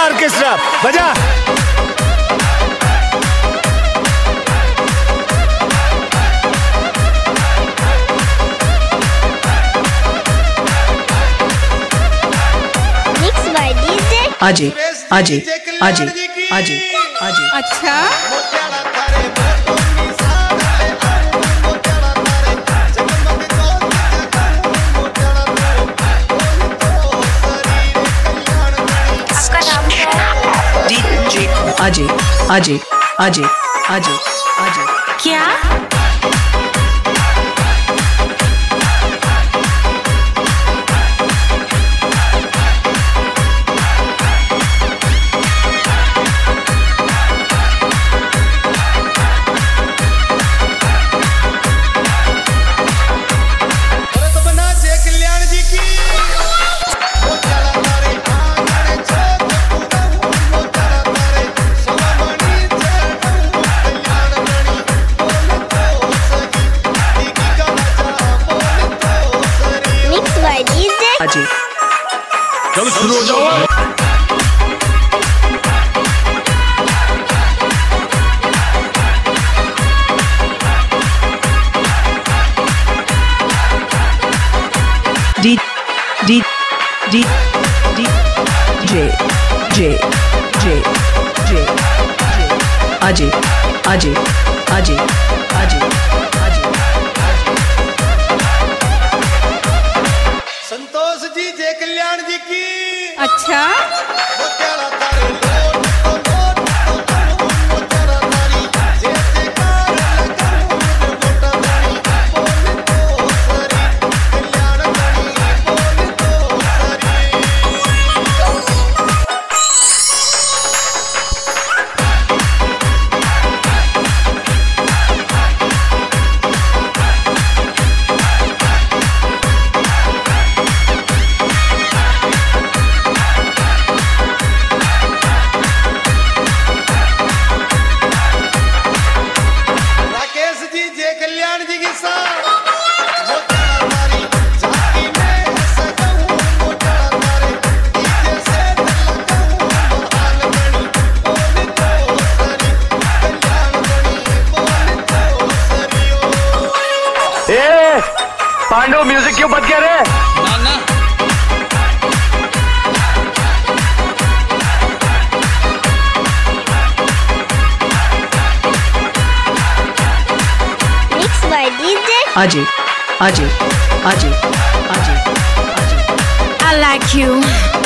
बजा। ऑर्केस्ट्रा बजा आजे आजे आजे आजे आजे। अच्छा। अजय अजय अजय आजे आजे। क्या? तो शुरू हो जाओ D D D D J J J J J Ajay Ajay Ajay Ajay Ajay अच्छा। पांडव म्यूज़िक क्यों बंद कर रहे Ajay, Ajay, Ajay, Ajay, Ajay. I like you.